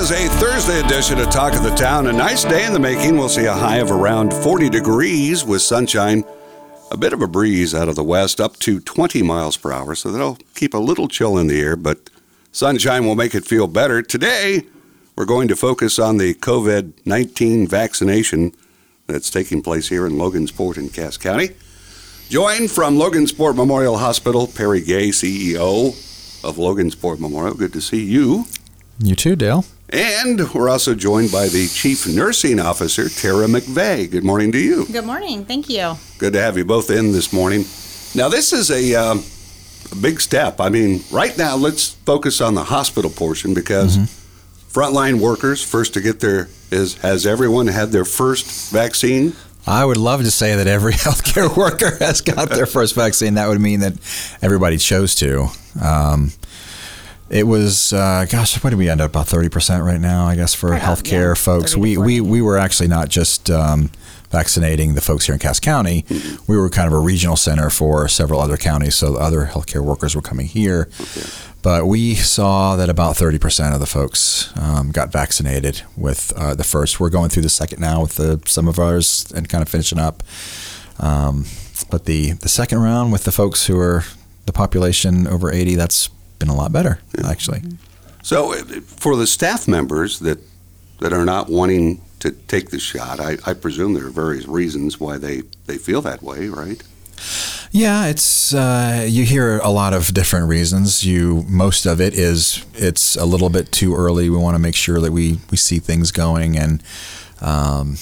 Is a Thursday edition of Talk of the Town. A nice day in the making. We'll see a high of around 40 degrees with sunshine. A bit of a breeze out of the west, up to 20 miles per hour, so that'll keep a little chill in the air, but sunshine will make it feel better. Today, we're going to focus on the COVID 19 vaccination that's taking place here in Logansport in Cass County. Joined from Logansport Memorial Hospital, Perry Gay, CEO of Logansport Memorial. Good to see you. You too, Dale. And we're also joined by the Chief Nursing Officer, Tara McVeigh. Good morning to you. Good morning. Thank you. Good to have you both in this morning. Now, this is a, um, a big step. I mean, right now, let's focus on the hospital portion because frontline workers, first to get their, is has everyone had their first vaccine? I would love to say that every healthcare worker has got their first vaccine. That would mean that everybody chose to. Um, it was, uh, gosh, what did we end up about thirty percent right now? I guess for Right healthcare yeah, folks, we, we we were actually not just um, vaccinating the folks here in Cass County. We were kind of a regional center for several other counties, so other healthcare workers were coming here. But we saw that about 30% of the folks um, got vaccinated with uh, the first. We're going through the second now with the, some of ours and kind of finishing up. Um, but the, the second round with the folks who are the population over 80, that's been a lot better, actually. So, uh, for the staff members that, that are not wanting to take the shot, I, I presume there are various reasons why they, they feel that way, right? Yeah, it's uh, you hear a lot of different reasons. You most of it is it's a little bit too early. We want to make sure that we we see things going, and um,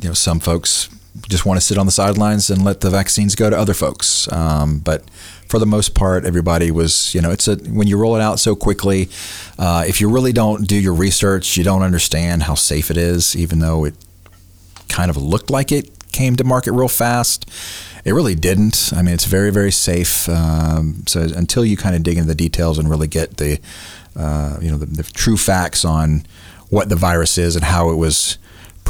you know some folks just want to sit on the sidelines and let the vaccines go to other folks. Um, but for the most part, everybody was you know it's a when you roll it out so quickly. Uh, if you really don't do your research, you don't understand how safe it is, even though it kind of looked like it came to market real fast. It really didn't. I mean, it's very, very safe. Um, so until you kind of dig into the details and really get the, uh, you know, the, the true facts on what the virus is and how it was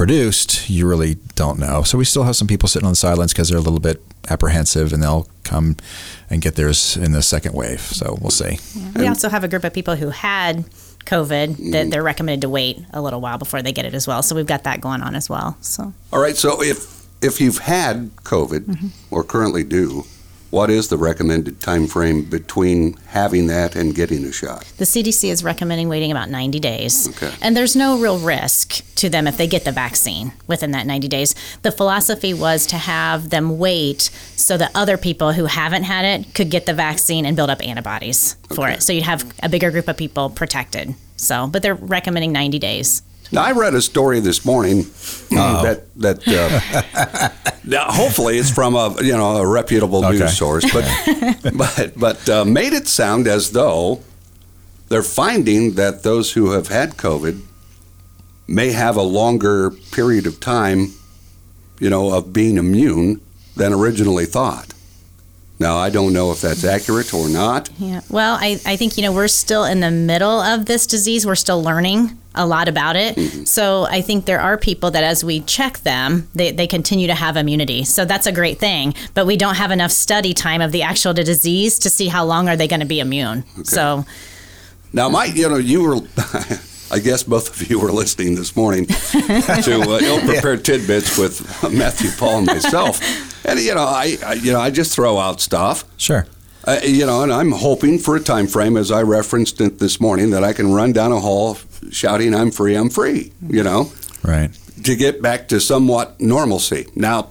produced, you really don't know. So we still have some people sitting on the sidelines because they're a little bit apprehensive, and they'll come and get theirs in the second wave. So we'll see. We also have a group of people who had COVID that they're recommended to wait a little while before they get it as well. So we've got that going on as well. So All right, so if if you've had COVID mm-hmm. or currently do, what is the recommended time frame between having that and getting a shot? the CDC is recommending waiting about 90 days. Okay. And there's no real risk to them if they get the vaccine within that 90 days. The philosophy was to have them wait so that other people who haven't had it could get the vaccine and build up antibodies for it. So you'd have a bigger group of people protected. So, but they're recommending 90 days. Now, I read a story this morning uh, that that uh, now hopefully it's from a you know a reputable Okay. news source, but but but uh, made it sound as though they're finding that those who have had COVID may have a longer period of time, you know, of being immune than originally thought. Now, I don't know if that's accurate or not. Yeah. Well, I, I think, you know, we're still in the middle of this disease. We're still learning a lot about it. So I think there are people that as we check them, they, they continue to have immunity. So that's a great thing. But we don't have enough study time of the actual disease to see how long are they going to be immune. So Now, Mike, you know, you were, I guess both of you were listening this morning to uh, ill-prepared tidbits with Matthew Paul and myself, and you know, I, I you know, I just throw out stuff, Sure. uh, you know, and I'm hoping for a time frame, as I referenced it this morning, that I can run down a hall shouting, "I'm free, I'm free," you know, Right. to get back to somewhat normalcy. Now,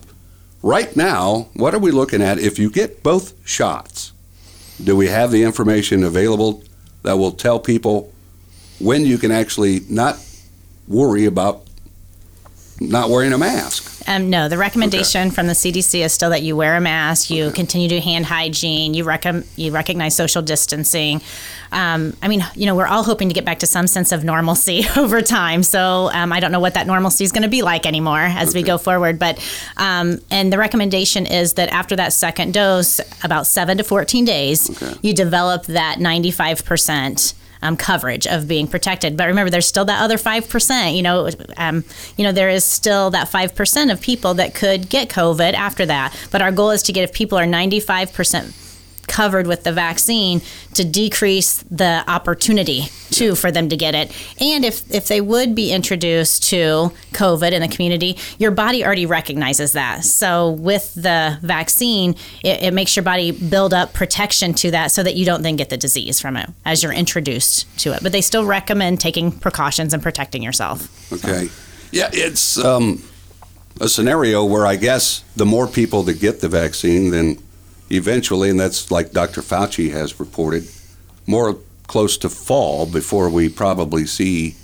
right now, what are we looking at? If you get both shots, do we have the information available that will tell people when you can actually not worry about not wearing a mask? Um, no, the recommendation from the CDC is still that you wear a mask, you okay. continue to do hand hygiene, you, rec- you recognize social distancing. Um, I mean, you know, we're all hoping to get back to some sense of normalcy over time. So um, I don't know what that normalcy is going to be like anymore as okay. we go forward. But um, and the recommendation is that after that second dose, about seven to fourteen days, okay. you develop that ninety five percent um, coverage of being protected. But remember, there's still that other five percent. You know, um, you know, there is still that five percent of people that could get COVID after that. But our goal is to get if people are 95 percent covered with the vaccine to decrease the opportunity too for them to get it. And if if they would be introduced to COVID in the community, your body already recognizes that. So with the vaccine, it, it makes your body build up protection to that so that you don't then get the disease from it as you're introduced to it. But they still recommend taking precautions and protecting yourself. Okay. Yeah, it's um, a scenario where I guess the more people that get the vaccine, then eventually, and that's like Dr. Fauci has reported, more close to fall before we probably see,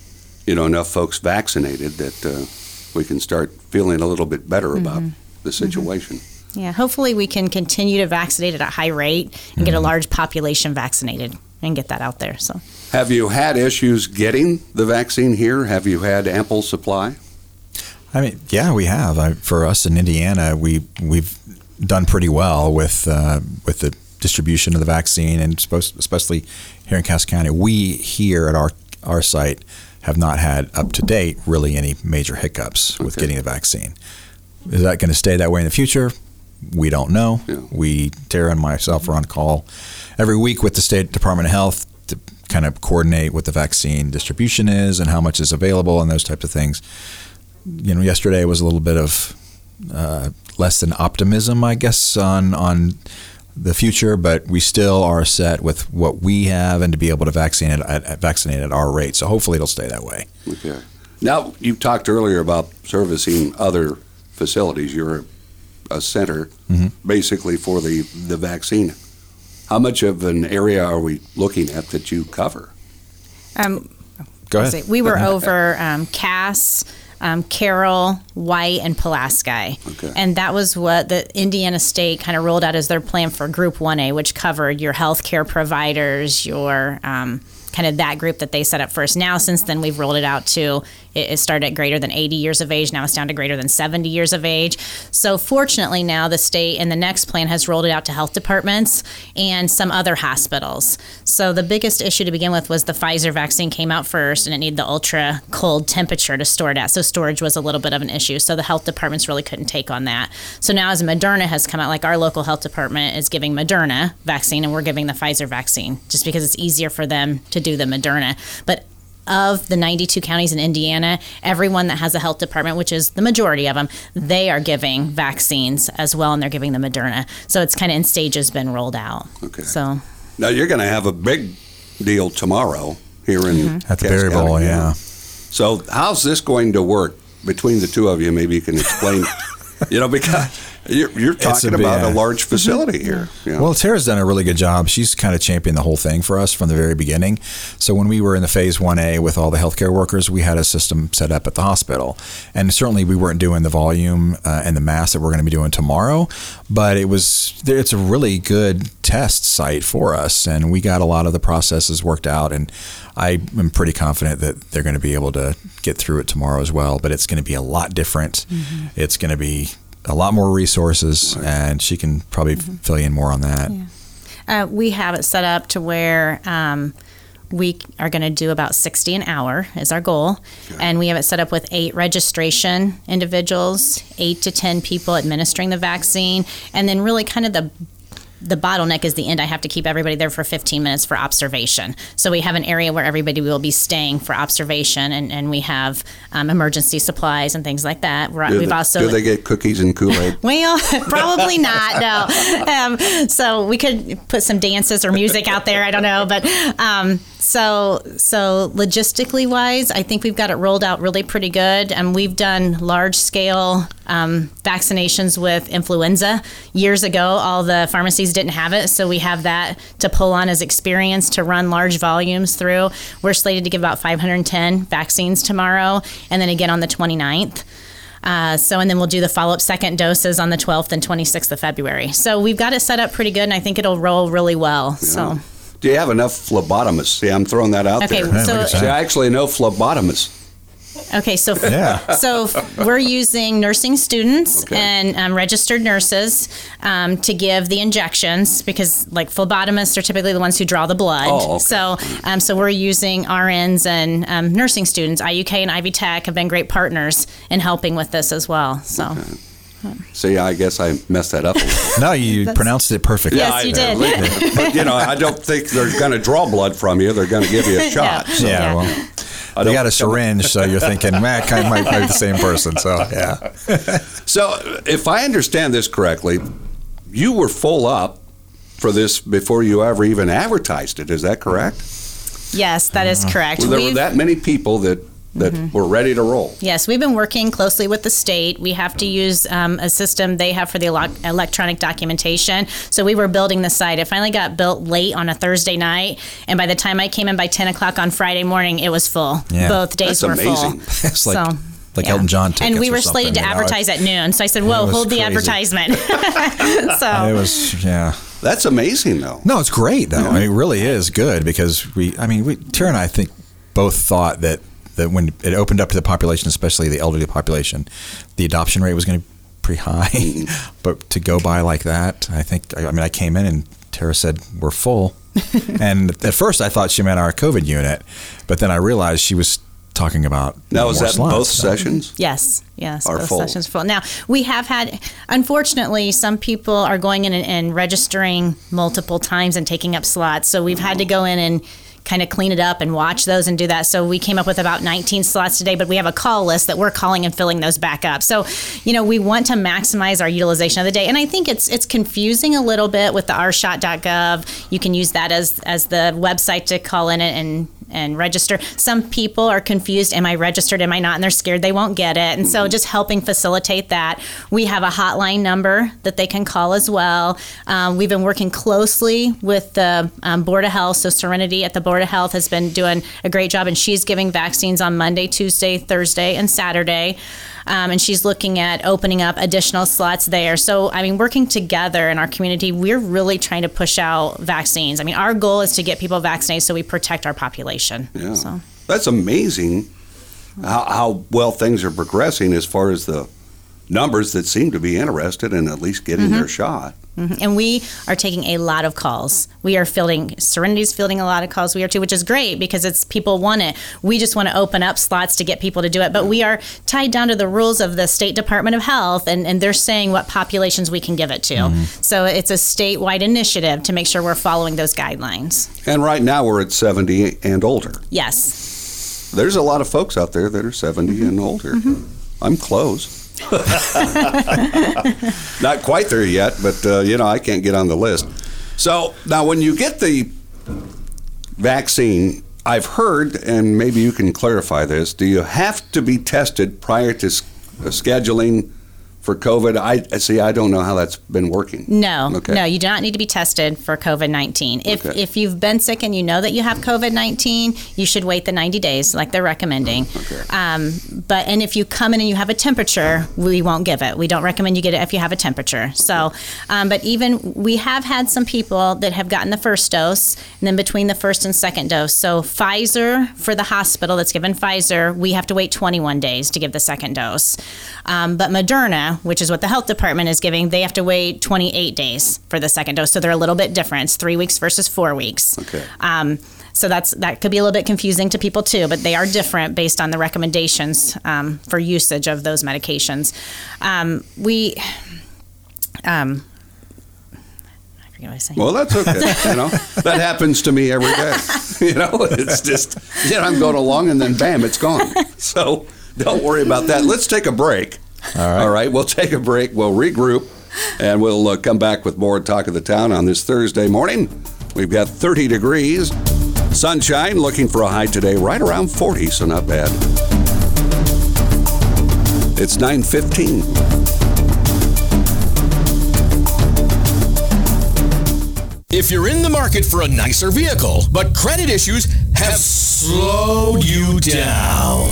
you know, enough folks vaccinated that uh, we can start feeling a little bit better mm-hmm. about the mm-hmm. situation. Mm-hmm. Yeah, hopefully we can continue to vaccinate at a high rate and mm-hmm. get a mm-hmm. large population vaccinated and get that out there. So, have you had issues getting the vaccine here? Have you had ample supply? I mean, yeah, we have. I, for us in Indiana, we we've done pretty well with uh, with the distribution of the vaccine, and especially here in Cass County, we here at our our site have not had up to date really any major hiccups with getting the vaccine. Is that going to stay that way in the future? We don't know. Yeah. We, Tara and myself, are on call every week with the State Department of Health to kind of coordinate what the vaccine distribution is and how much is available and those types of things. You know, yesterday was a little bit of uh, less than optimism, I guess, on on the future, but we still are set with what we have and to be able to vaccinate at, vaccinate at our rate. So hopefully it'll stay that way. Okay. Now you talked earlier about servicing other facilities. You're a center mm-hmm. basically for the the vaccine. How much of an area are we looking at that you cover? Um, Go ahead. We were over um, Cass um, Carroll, White, and Pulaski. Okay. And that was what the Indiana State kind of rolled out as their plan for Group 1A, which covered your healthcare providers, your um, kind of that group that they set up first. Now, since then, we've rolled it out to it, started at greater than 80 years of age. Now it's down to greater than 70 years of age. So fortunately, now the state and the next plan has rolled it out to health departments and some other hospitals. So the biggest issue to begin with was the Pfizer vaccine came out first and it needed the ultra cold temperature to store it at. So storage was a little bit of an issue. So the health departments really couldn't take on that. So now as Moderna has come out, like our local health department is giving Moderna vaccine and we're giving the Pfizer vaccine just because it's easier for them to do the Moderna. But of the 92 counties in Indiana, everyone that has a health department, which is the majority of them, they are giving vaccines as well, and they're giving the Moderna. So it's kind of in stages been rolled out. Okay. So now you're going to have a big deal tomorrow here in mm-hmm. at the Berry Bowl, yeah. So how's this going to work between the two of you? Maybe you can explain. you know, because you're, you're talking a, about yeah. a large facility here. Yeah. Well, Tara's done a really good job. She's kind of championed the whole thing for us from the very beginning. So when we were in the phase 1A with all the healthcare workers, we had a system set up at the hospital. And certainly we weren't doing the volume uh, and the mass that we're going to be doing tomorrow, but it was it's a really good test site for us and we got a lot of the processes worked out and I am pretty confident that they're going to be able to get through it tomorrow as well, but it's going to be a lot different. Mm-hmm. It's going to be a lot more resources, and she can probably mm-hmm. fill you in more on that. Yeah. Uh, we have it set up to where um, we are going to do about 60 an hour is our goal and we have it set up with eight registration individuals eight to ten people administering the vaccine and then really kind of the the bottleneck is the end. I have to keep everybody there for 15 minutes for observation. So we have an area where everybody will be staying for observation, and, and we have um, emergency supplies and things like that. we have also do they get cookies and Kool Aid? well, probably not. No. Um, so we could put some dances or music out there. I don't know, but um, so so logistically wise, I think we've got it rolled out really pretty good, and we've done large scale um, vaccinations with influenza years ago. All the pharmacies didn't have it, so we have that to pull on as experience to run large volumes through. We're slated to give about 510 vaccines tomorrow, and then again on the 29th. Uh, so, and then we'll do the follow up second doses on the 12th and 26th of February. So, we've got it set up pretty good, and I think it'll roll really well. So, Do you have enough phlebotomists? See, I'm throwing that out Okay, there. so- See, I actually know phlebotomists. Okay, so Yeah. so we're using nursing students Okay. and um, registered nurses um, to give the injections because like phlebotomists are typically the ones who draw the blood. Oh, okay. So um, so we're using RNs and um, nursing students. IUK and Ivy Tech have been great partners in helping with this as well. So See, I guess I messed that up a little. No, you pronounced it perfectly. Yes, I you know. did. but, you know, I don't think they're going to draw blood from you. They're going to give you a shot. Yeah. Yeah, well, I they got a syringe, so you're thinking, man, kind of might be the same person. So, yeah. So, if I understand this correctly, you were full up for this before you ever even advertised it. Is that correct? yes, that is mm-hmm. correct. Well, there were We've- that many people that that we're ready to roll. Yes, we've been working closely with the state. We have to use um, a system they have for the elo- electronic documentation. So we were building the site. It finally got built late on a Thursday night, and by the time I came in by 10 o'clock on Friday morning, it was full. Yeah. Both days That's were amazing. full. It's like, So, like yeah. Elton John And tickets we or were slated to something, you know? advertise at noon. So I said, "Whoa, was hold the advertisement." so It was, yeah. That's amazing, though. No, it's great though. I mean, it really is good because we. I mean, we Tara and I think both thought that that when it opened up to the population, especially the elderly population, the adoption rate was going to be pretty high. Mm-hmm. but to go by like that, I think. I mean, I came in and Tara said we're full, and at first I thought she meant our COVID unit, but then I realized she was talking about Now, is that slots, both so- sessions? Yes, yes, Are both full. sessions full. Now we have had, unfortunately, some people are going in and, and registering multiple times and taking up slots. So we've had to go in and kind of clean it up and watch those and do that. So we came up with about 19 slots today, but we have a call list that we're calling and filling those back up. So, you know, we want to maximize our utilization of the day. And I think it's it's confusing a little bit with the ourshot.gov. You can use that as as the website to call in it and and register. Some people are confused. Am I registered? Am I not? And they're scared they won't get it. And so just helping facilitate that. We have a hotline number that they can call as well. Um, we've been working closely with the um, Board of Health. So Serenity at the Board of Health has been doing a great job, and she's giving vaccines on Monday, Tuesday, Thursday, and Saturday. Um, and she's looking at opening up additional slots there. So, I mean, working together in our community, we're really trying to push out vaccines. I mean, our goal is to get people vaccinated so we protect our population. Yeah. So. That's amazing how, how well things are progressing as far as the numbers that seem to be interested in at least getting their shot. Mm-hmm. And we are taking a lot of calls. We are fielding, Serenity's fielding a lot of calls. We are too, which is great because it's people want it. We just want to open up slots to get people to do it. But we are tied down to the rules of the State Department of Health, and, and they're saying what populations we can give it to. Mm-hmm. So it's a statewide initiative to make sure we're following those guidelines. And right now we're at 70 and older. Yes. There's a lot of folks out there that are 70 and older. Mm-hmm. I'm close. Not quite there yet, but uh, you know, I can't get on the list. So now, when you get the vaccine, I've heard, and maybe you can clarify this. Do you have to be tested prior to scheduling for COVID? I see. I don't know how that's been working. No, Okay. no, you do not need to be tested for COVID 19. If, Okay. if you've been sick and you know that you have COVID 19, you should wait the 90 days, like they're recommending. Okay. Um, but, and if you come in and you have a temperature, we won't give it. We don't recommend you get it if you have a temperature. So, um, but even we have had some people that have gotten the first dose and then between the first and second dose. So, Pfizer for the hospital that's given Pfizer, we have to wait 21 days to give the second dose. Um, but Moderna, which is what the health department is giving, they have to wait 28 days for the second dose. So they're a little bit different. It's three weeks versus four weeks. Okay. Um, so that's that could be a little bit confusing to people too, but they are different based on the recommendations um, for usage of those medications. Um, we. Um, I forget what I was saying. Well, that's okay. you know, that happens to me every day. You know, it's just, you know, I'm going along and then bam, it's gone. So don't worry about that. Let's take a break. All right. We'll take a break. We'll regroup and we'll uh, come back with more Talk of the Town on this Thursday morning. We've got 30 degrees, sunshine, looking for a high today right around 40, so not bad. It's 915. If you're in the market for a nicer vehicle, but credit issues have slowed you down.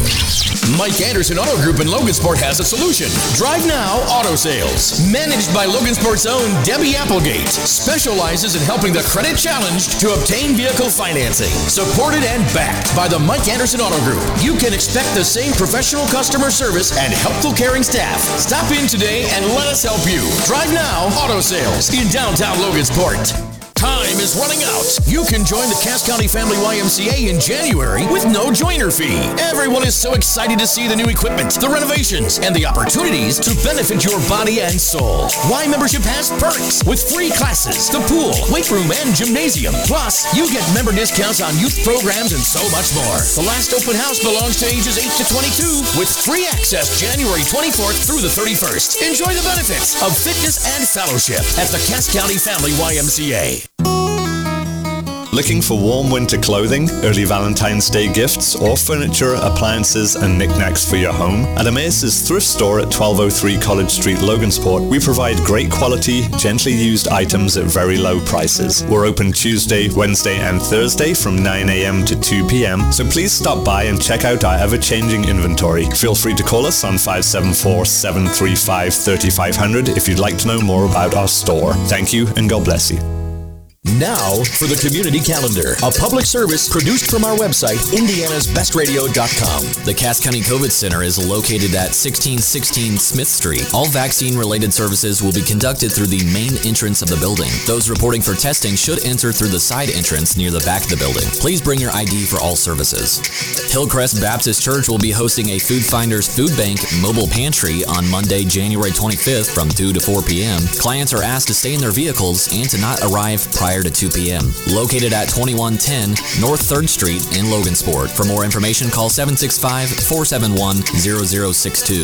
Mike Anderson Auto Group in Logansport has a solution. Drive Now Auto Sales. Managed by Logansport's own Debbie Applegate. Specializes in helping the credit challenged to obtain vehicle financing. Supported and backed by the Mike Anderson Auto Group. You can expect the same professional customer service and helpful caring staff. Stop in today and let us help you. Drive Now Auto Sales in downtown Logansport. Time is running out. You can join the Cass County Family YMCA in January with no joiner fee. Everyone is so excited to see the new equipment, the renovations, and the opportunities to benefit your body and soul. Y membership has perks with free classes, the pool, weight room, and gymnasium. Plus, you get member discounts on youth programs and so much more. The last open house belongs to ages 8 to 22 with free access January 24th through the 31st. Enjoy the benefits of fitness and fellowship at the Cass County Family YMCA. Looking for warm winter clothing, early Valentine's Day gifts, or furniture, appliances, and knickknacks for your home? At Emmaus's thrift store at 1203 College Street, Logansport, we provide great quality, gently used items at very low prices. We're open Tuesday, Wednesday, and Thursday from 9 a.m. to 2 p.m., so please stop by and check out our ever changing inventory. Feel free to call us on 574 735 3500 if you'd like to know more about our store. Thank you, and God bless you. Now for the community calendar, a public service produced from our website, indianasbestradio.com. The Cass County COVID Center is located at 1616 Smith Street. All vaccine related services will be conducted through the main entrance of the building. Those reporting for testing should enter through the side entrance near the back of the building. Please bring your ID for all services. Hillcrest Baptist Church will be hosting a Food Finders Food Bank mobile pantry on Monday, January 25th from 2 to 4 p.m. Clients are asked to stay in their vehicles and to not arrive prior to 2 p.m. Located at 2110 North 3rd Street in Logansport. For more information, call 765 471 0062.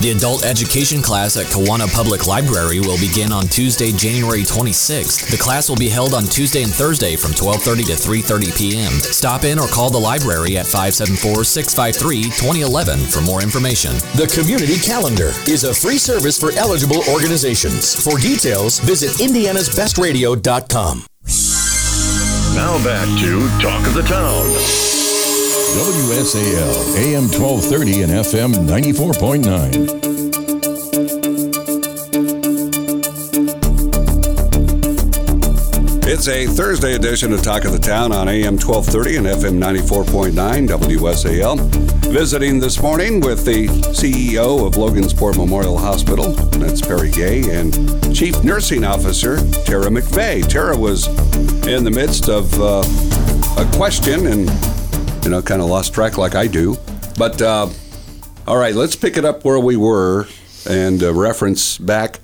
The adult education class at Kewanna Public Library will begin on Tuesday, January 26th. The class will be held on Tuesday and Thursday from 12:30 to 3:30 p.m. Stop in or call the library at 574-653-2011 for more information. The community calendar is a free service for eligible organizations. For details, visit indianasbestradio.com. Now back to Talk of the Town. WSAL, AM 1230 and FM 94.9. It's a Thursday edition of Talk of the Town on AM 1230 and FM 94.9 WSAL. Visiting this morning with the CEO of Logansport Memorial Hospital, that's Perry Gay, and Chief Nursing Officer Tara McVeigh. Tara was in the midst of uh, a question and, you know, kind of lost track like I do. But, uh, all right, let's pick it up where we were and uh, reference back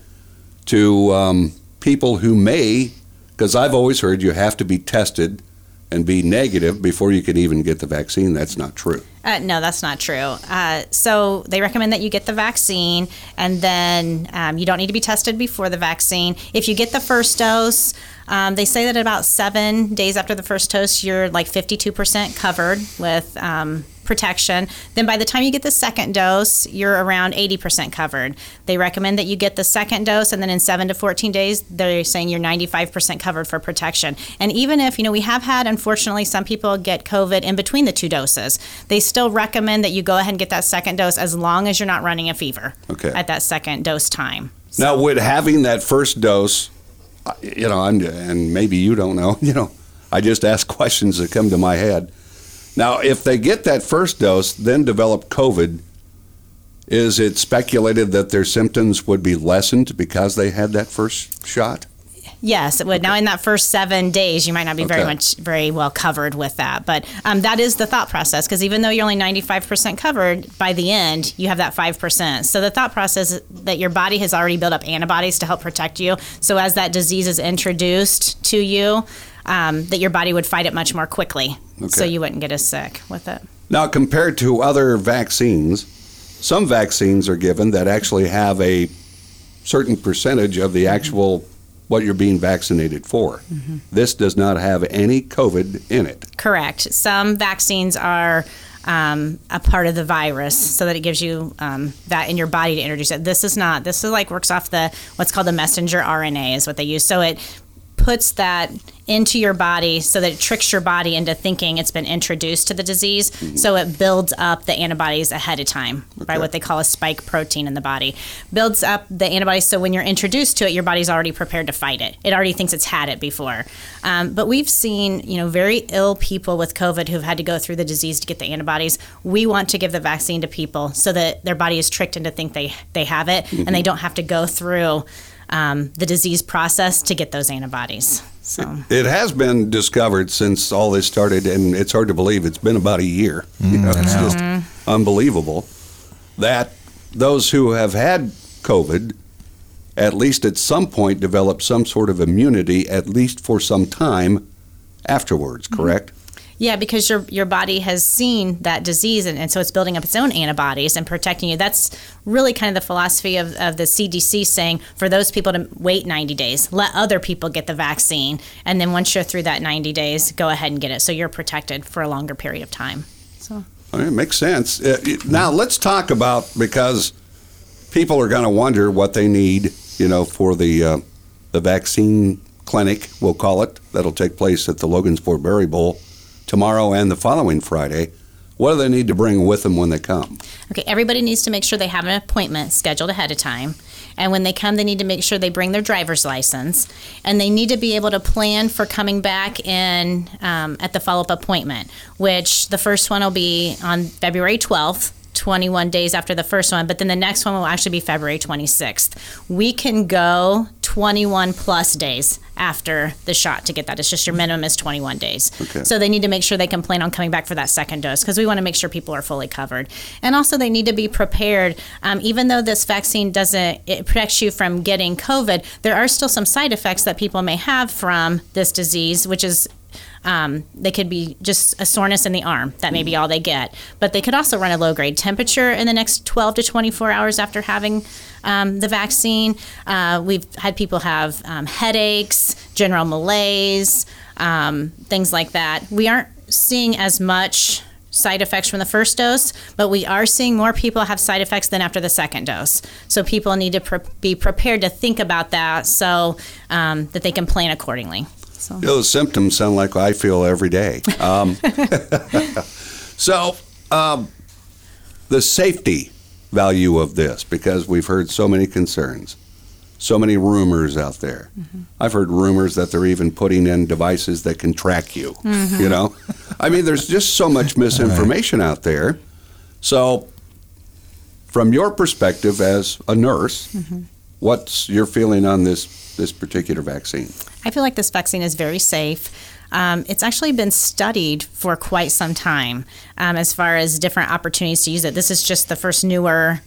to um, people who may because I've always heard you have to be tested and be negative before you can even get the vaccine. That's not true. Uh, no, that's not true. Uh, so they recommend that you get the vaccine, and then um, you don't need to be tested before the vaccine. If you get the first dose, um, they say that about seven days after the first dose, you're like 52% covered with um, protection. Then by the time you get the second dose, you're around 80% covered. They recommend that you get the second dose, and then in seven to 14 days, they're saying you're 95% covered for protection. And even if, you know, we have had, unfortunately, some people get COVID in between the two doses, they still recommend that you go ahead and get that second dose as long as you're not running a fever Okay. at that second dose time. Now, would having that first dose, you know, I'm, and maybe you don't know, you know, I just ask questions that come to my head. Now, if they get that first dose, then develop COVID, is it speculated that their symptoms would be lessened because they had that first shot? Yes, it would. Now, in that first seven days, you might not be very much, very well covered with that. But um, that is the thought process because even though you're only 95% covered, by the end, you have that 5%. So the thought process is that your body has already built up antibodies to help protect you. So as that disease is introduced to you, um, that your body would fight it much more quickly. So you wouldn't get as sick with it. Now, compared to other vaccines, some vaccines are given that actually have a certain percentage of the actual what you're being vaccinated for. This does not have any COVID in it. Correct. Some vaccines are um, a part of the virus, so that it gives you um, that in your body to introduce it. This is not. This is like works off the what's called the messenger RNA is what they use. So it puts that into your body so that it tricks your body into thinking it's been introduced to the disease. So it builds up the antibodies ahead of time by what they call a spike protein in the body. Builds up the antibodies so when you're introduced to it, your body's already prepared to fight it. It already thinks it's had it before. Um, but we've seen, you know, very ill people with COVID who've had to go through the disease to get the antibodies. We want to give the vaccine to people so that their body is tricked into think they they have it and they don't have to go through um, the disease process to get those antibodies. So. It has been discovered since all this started, and it's hard to believe it's been about a year. Mm, you know, it's just unbelievable that those who have had COVID, at least at some point, develop some sort of immunity, at least for some time afterwards. Correct? Yeah, because your your body has seen that disease, and, and so it's building up its own antibodies and protecting you. That's really kind of the philosophy of, of the CDC saying for those people to wait 90 days, let other people get the vaccine, and then once you're through that 90 days, go ahead and get it, so you're protected for a longer period of time. So. I mean, it makes sense. Uh, it- now let's talk about because people are going to wonder what they need, you know, for the uh, the vaccine clinic, we'll call it, that'll take place at the Logansport Berry Bowl tomorrow and the following Friday. What do they need to bring with them when they come? Okay, everybody needs to make sure they have an appointment scheduled ahead of time. And when they come, they need to make sure they bring their driver's license. And they need to be able to plan for coming back in um, at the follow up appointment, which the first one will be on February 12th. 21 days after the first one, but then the next one will actually be February 26th. We can go 21 plus days after the shot to get that. It's just your minimum is 21 days. Okay. So they need to make sure they can plan on coming back for that second dose because we want to make sure people are fully covered. And also, they need to be prepared. Um, even though this vaccine doesn't it protects you from getting COVID, there are still some side effects that people may have from this disease, which is um, they could be just a soreness in the arm. That may be all they get. But they could also run a low grade temperature in the next 12 to 24 hours after having um, the vaccine. Uh, we've had people have um, headaches, general malaise, um, things like that. We aren't seeing as much side effects from the first dose, but we are seeing more people have side effects than after the second dose. So people need to pre- be prepared to think about that so um, that they can plan accordingly. So. Those symptoms sound like I feel every day. Um, so, um, the safety value of this, because we've heard so many concerns, so many rumors out there. I've heard rumors that they're even putting in devices that can track you. You know, I mean, there's just so much misinformation out there. So, from your perspective as a nurse, what's your feeling on this this particular vaccine? I feel like this vaccine is very safe. Um, it's actually been studied for quite some time um, as far as different opportunities to use it. This is just the first newer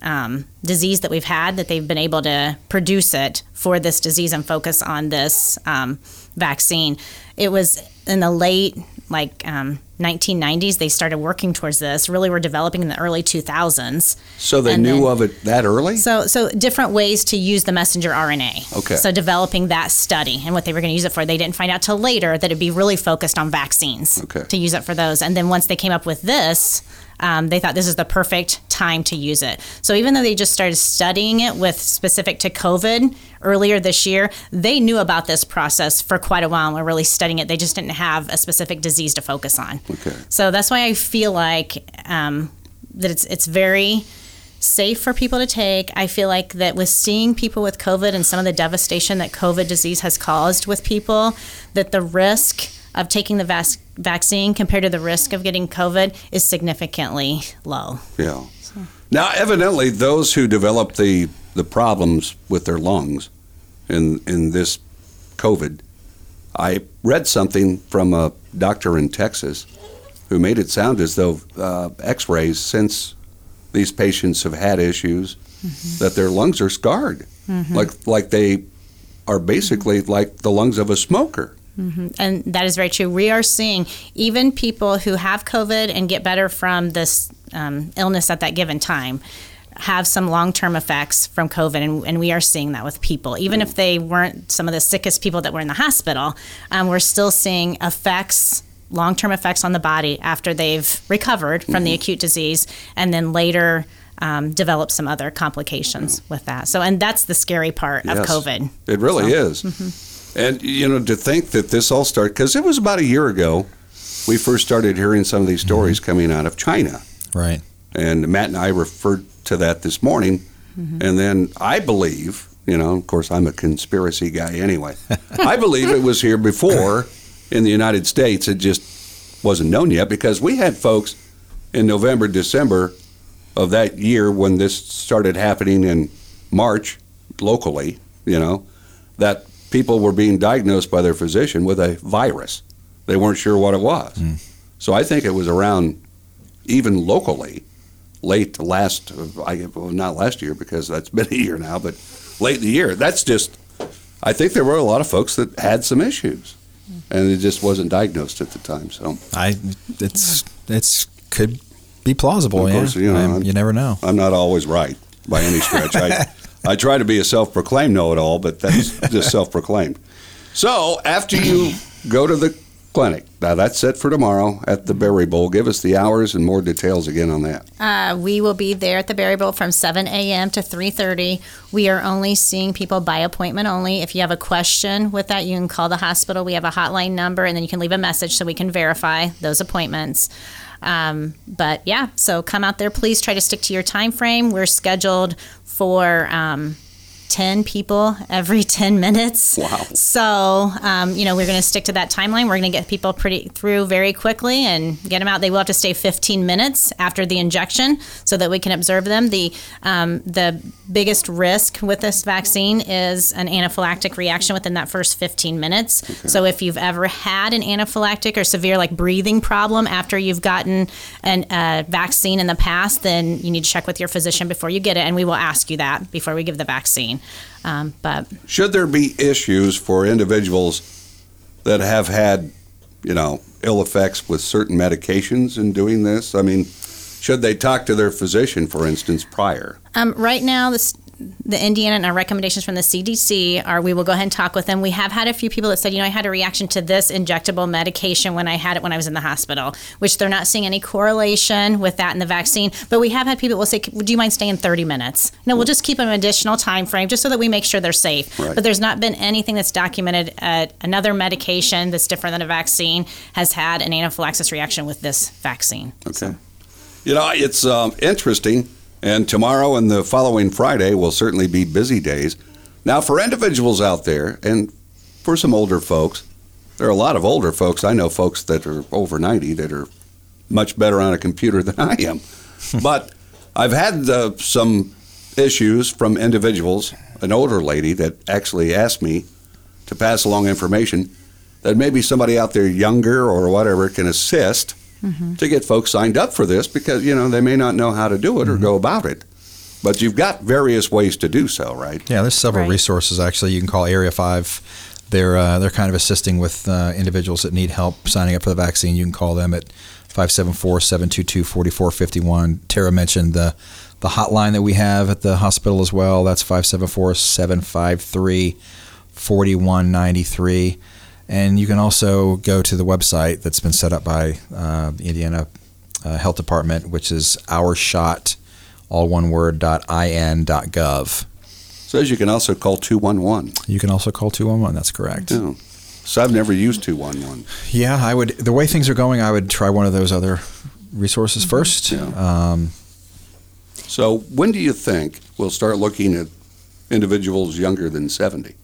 um, disease that we've had that they've been able to produce it for this disease and focus on this um, vaccine. It was in the late like um, 1990s they started working towards this. Really, were developing in the early 2000s. So they And knew then- of it that early? So, so different ways to use the messenger RNA. Okay. So developing that study and what they were going to use it for, they didn't find out till later that it'd be really focused on vaccines. Okay. To use it for those, and then once they came up with this, um, they thought this is the perfect time to use it. So even though they just started studying it with specific to COVID earlier this year, they knew about this process for quite a while and were really studying it. They just didn't have a specific disease to focus on. Okay. So that's why I feel like um, that it's it's very safe for people to take. I feel like that with seeing people with COVID and some of the devastation that COVID disease has caused with people, that the risk of taking the vaccine compared to the risk of getting COVID is significantly low. Yeah. Now, evidently, those who develop the, the problems with their lungs in, in this COVID, I read something from a doctor in Texas who made it sound as though uh, x rays, since these patients have had issues, that their lungs are scarred. Like, like they are basically like the lungs of a smoker. And that is very true. We are seeing even people who have COVID and get better from this um, illness at that given time have some long term effects from COVID. And, and we are seeing that with people. Even if they weren't some of the sickest people that were in the hospital, um, we're still seeing effects. Long term effects on the body after they've recovered from the acute disease and then later um, develop some other complications with that. So, and that's the scary part of COVID. It really So- is. And, you know, to think that this all started, because it was about a year ago, we first started hearing some of these stories mm-hmm. coming out of China. Right. And Matt and I referred to that this morning. Mm-hmm. And then I believe, you know, of course, I'm a conspiracy guy anyway. I believe it was here before in the United States. It just wasn't known yet because we had folks in November, December of that year when this started happening in March locally, you know, that people were being diagnosed by their physician with a virus. They weren't sure what it was. Hmm. So I think it was around even locally late last, I, well, not last year because that's been a year now, but late in the year. That's just, I think there were a lot of folks that had some issues and it just wasn't diagnosed at the time. So I it's it's could be plausible. Of course, yeah. you know, you never know. I'm not always right by any stretch. I, I try to be a self proclaimed know it all, but that's just self proclaimed. So after you go to the clinic, now that's set for tomorrow at the Berry Bowl. Give us the hours and more details again on that. Uh, we will be there at the Berry Bowl from 7 a.m. to 3:30. We are only seeing people by appointment only. If you have a question with that, you can call the hospital. We have a hotline number, and then you can leave a message so we can verify those appointments. Um, but yeah, so come out there, please. Try to stick to your time frame. We're scheduled for. Um, 10 people every 10 minutes. Wow. So, um, you know, we're going to stick to that timeline. We're going to get people pretty through very quickly and get them out. They will have to stay 15 minutes after the injection so that we can observe them. The um, the biggest risk with this vaccine is an anaphylactic reaction within that first 15 minutes. So, if you've ever had an anaphylactic or severe like breathing problem after you've gotten a uh, vaccine in the past, then you need to check with your physician before you get it, and we will ask you that before we give the vaccine. Um, but Should there be issues for individuals that have had, you know, ill effects with certain medications in doing this? I mean, should they talk to their physician, for instance, prior? Um, right now, this, the Indiana and our recommendations from the CDC are we will go ahead and talk with them. We have had a few people that said, you know, I had a reaction to this injectable medication when I had it when I was in the hospital, which they're not seeing any correlation with that in the vaccine. But we have had people that will say, would you mind staying 30 minutes? No, we'll just keep an additional time frame just so that we make sure they're safe. Right. But there's not been anything that's documented. at another medication that's different than a vaccine has had an anaphylaxis reaction with this vaccine. Okay. You know, it's um, interesting, and tomorrow and the following Friday will certainly be busy days. Now, for individuals out there, and for some older folks, there are a lot of older folks. I know folks that are over 90 that are much better on a computer than I am. but I've had some issues from individuals, an older lady that actually asked me to pass along information that maybe somebody out there younger or whatever can assist to get folks signed up for this because you know they may not know how to do it or go about it. But you've got various ways to do so, right? Yeah, there's several Right. resources actually. You can call Area Five. They're uh, they're kind of assisting with uh, individuals that need help signing up for the vaccine. You can call them at 574-722-4451. Tara mentioned the the hotline that we have at the hospital as well. That's 574-753-4193. And you can also go to the website that's been set up by uh, the Indiana uh, Health Department, which is ourshot, all one word, dot in dot gov. Says you can also call 211. You can also call 211. That's correct. Yeah. So I've never used 211. Yeah, I would. The way things are going, I would try one of those other resources first. Yeah. Um, So when do you think we'll start looking at individuals younger than 70?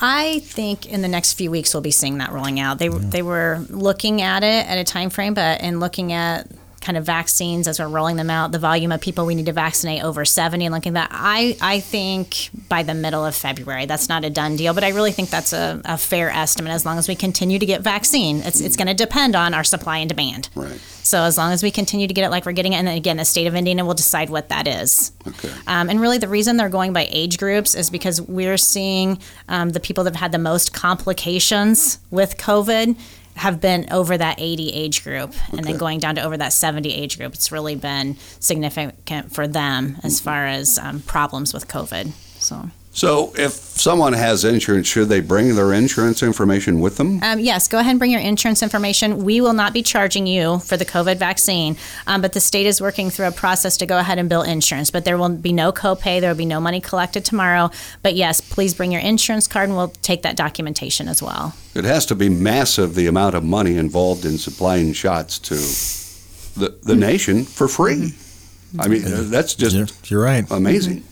I think in the next few weeks we'll be seeing that rolling out. They they were looking at it at a time frame, but in looking at kind of vaccines as we're rolling them out, the volume of people we need to vaccinate over 70 and looking at that, I, I think by the middle of February. That's not a done deal, but I really think that's a, a fair estimate as long as we continue to get vaccine. It's, it's going to depend on our supply and demand. Right. So as long as we continue to get it like we're getting it, and then again, the state of Indiana will decide what that is. Okay. Um, and really, the reason they're going by age groups is because we're seeing um, the people that have had the most complications with COVID have been over that 80 age group and then going down to over that 70 age group. It's really been significant for them as far as um, problems with COVID. So, So if someone has insurance, should they bring their insurance information with them? Um, yes, go ahead and bring your insurance information. We will not be charging you for the COVID vaccine, um, but the state is working through a process to go ahead and bill insurance. But there will be no copay. There will be no money collected tomorrow. But yes, please bring your insurance card, and we'll take that documentation as well. It has to be massive the amount of money involved in supplying shots to the, the nation for free. I mean, that's just You're, you're right. amazing.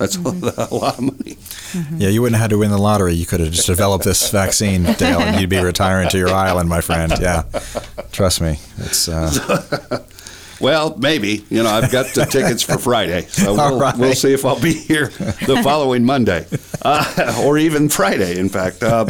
That's a, a lot of money. Yeah, you wouldn't have had to win the lottery. You could have just developed this vaccine, Dale, and you'd be retiring to your island, my friend. Yeah, trust me. It's uh, Well, maybe. You know, I've got the tickets for Friday, so we'll, right. we'll see if I'll be here the following Monday, uh, or even Friday. In fact. Uh,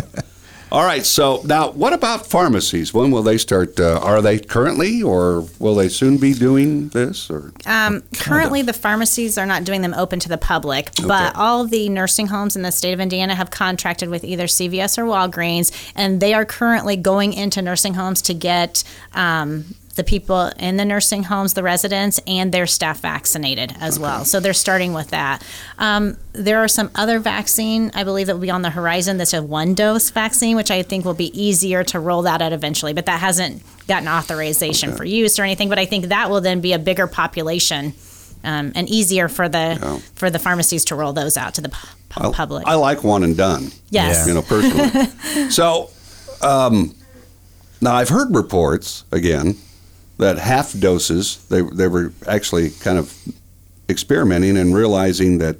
all right. So now, what about pharmacies? When will they start? Uh, are they currently, or will they soon be doing this? Or Um, currently, the pharmacies are not doing them open to the public, but all the nursing homes in the state of Indiana have contracted with either CVS or Walgreens, and they are currently going into nursing homes to get um, the people in the nursing homes, the residents, and their staff vaccinated as well. So they're starting with that. Um, there are some other vaccine, I believe, that will be on the horizon. That's a one dose vaccine, which I think will be easier to roll that out eventually, but that hasn't gotten authorization for use or anything. But I think that will then be a bigger population um, and easier for the Yeah. for the pharmacies to roll those out to the pu- pu- public. I like one and done. yes. You know, personally. so, um, now I've heard reports again that half doses they they were actually kind of experimenting and realizing that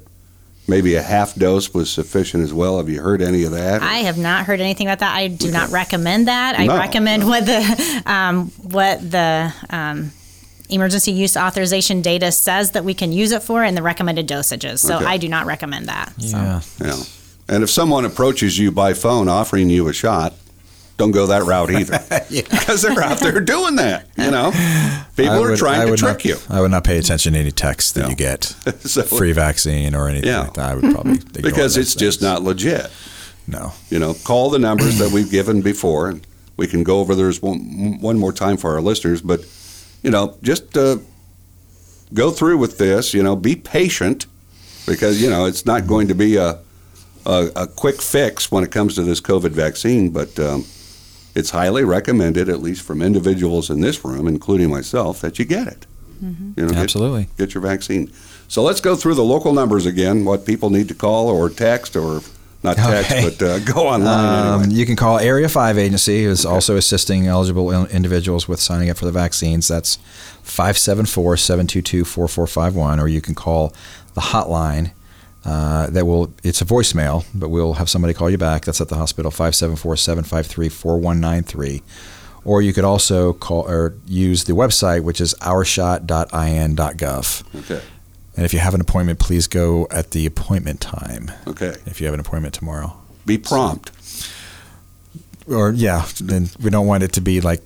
maybe a half dose was sufficient as well. Have you heard any of that? I have not heard anything about that. I do not recommend that. I No, recommend what the um, what the um, emergency use authorization data says that we can use it for and the recommended dosages. So Okay. I do not recommend that. So. yeah. yeah. And if someone approaches you by phone offering you a shot, don't go that route either, because they're out there doing that. You know, people I are trying to trick not, you. I would not pay attention to any text that No. you get, So- free vaccine or anything Yeah. like that. I would probably because it's just not legit. No. You know, call the numbers that we've given before, and we can go over those one, one more time for our listeners. But you know, just uh, go through with this. You know, be patient because you know it's not going to be a a, a quick fix when it comes to this COVID vaccine, but. Um, it's highly recommended, at least from individuals in this room, including myself, that you get it. You know, Absolutely. get your vaccine. So let's go through the local numbers again. What people need to call or text or not text, Okay. but uh, go online Um, anyway. You can call Area 5 Agency, who is also assisting eligible individuals with signing up for the vaccines. That's 574 722 4451, or you can call the hotline. Uh, that will it's a voicemail, but we'll have somebody call you back. That's at the hospital 574-753-4193. Or you could also call or use the website, which is ourshot.in.gov. Okay. And if you have an appointment, please go at the appointment time. Okay. If you have an appointment tomorrow Be prompt. or yeah, then we don't want it to be like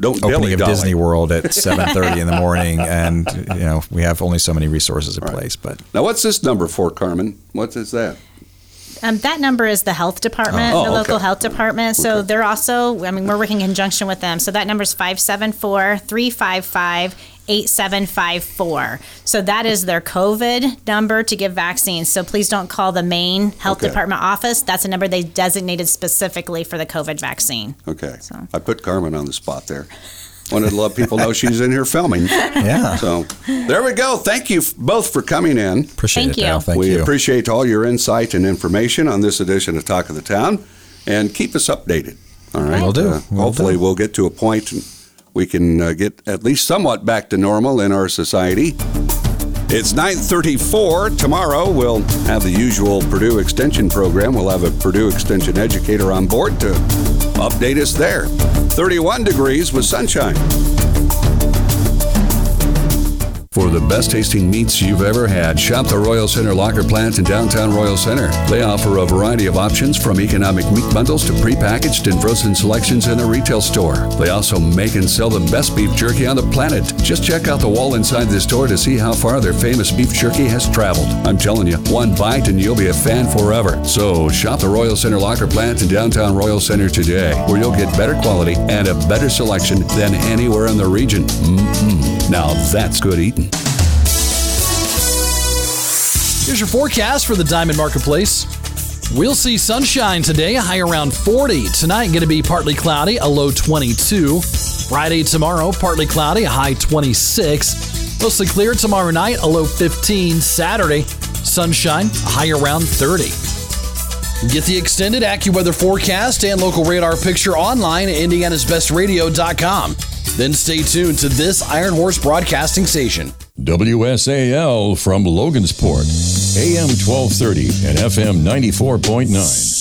Don't opening dilly of dally. Disney World at 7:30 in the morning, and you know we have only so many resources in place. But Now, what's this number for, Carmen? What is that? Um, that number is the health department, Oh, the local okay. health department. So they're also, I mean, we're working in conjunction with them. So that number is 574 355 8754. So that is their COVID number to give vaccines. So please don't call the main health Okay. department office. That's a number they designated specifically for the COVID vaccine. Okay. So- I put Carmen on the spot there. Wanted to let people know she's in here filming. yeah, So there we go. Thank you both for coming in. appreciate Thank it. Dale. you. Thank we you. appreciate all your insight and information on this edition of Talk of the Town, and keep us updated. All right, We'll do. Uh, Will hopefully, do. we'll get to a point and we can uh, get at least somewhat back to normal in our society. It's 9:34. Tomorrow we'll have the usual Purdue Extension program. We'll have a Purdue Extension educator on board to update us there. 31 degrees with sunshine. For the best tasting meats you've ever had, shop the Royal Center Locker Plant in downtown Royal Center. They offer a variety of options from economic meat bundles to prepackaged and frozen selections in a retail store. They also make and sell the best beef jerky on the planet. Just check out the wall inside the store to see how far their famous beef jerky has traveled. I'm telling you, one bite and you'll be a fan forever. So shop the Royal Center Locker Plant in downtown Royal Center today, where you'll get better quality and a better selection than anywhere in the region. Mm-mm. Now that's good eating. Here's your forecast for the Diamond Marketplace. We'll see sunshine today, a high around 40. Tonight, going to be partly cloudy, a low 22. Friday, tomorrow, partly cloudy, a high 26. Mostly clear tomorrow night, a low 15. Saturday, sunshine, a high around 30. Get the extended AccuWeather forecast and local radar picture online at indianasbestradio.com. Then stay tuned to this Iron Horse broadcasting station. WSAL from Logansport, AM 1230 and FM 94.9.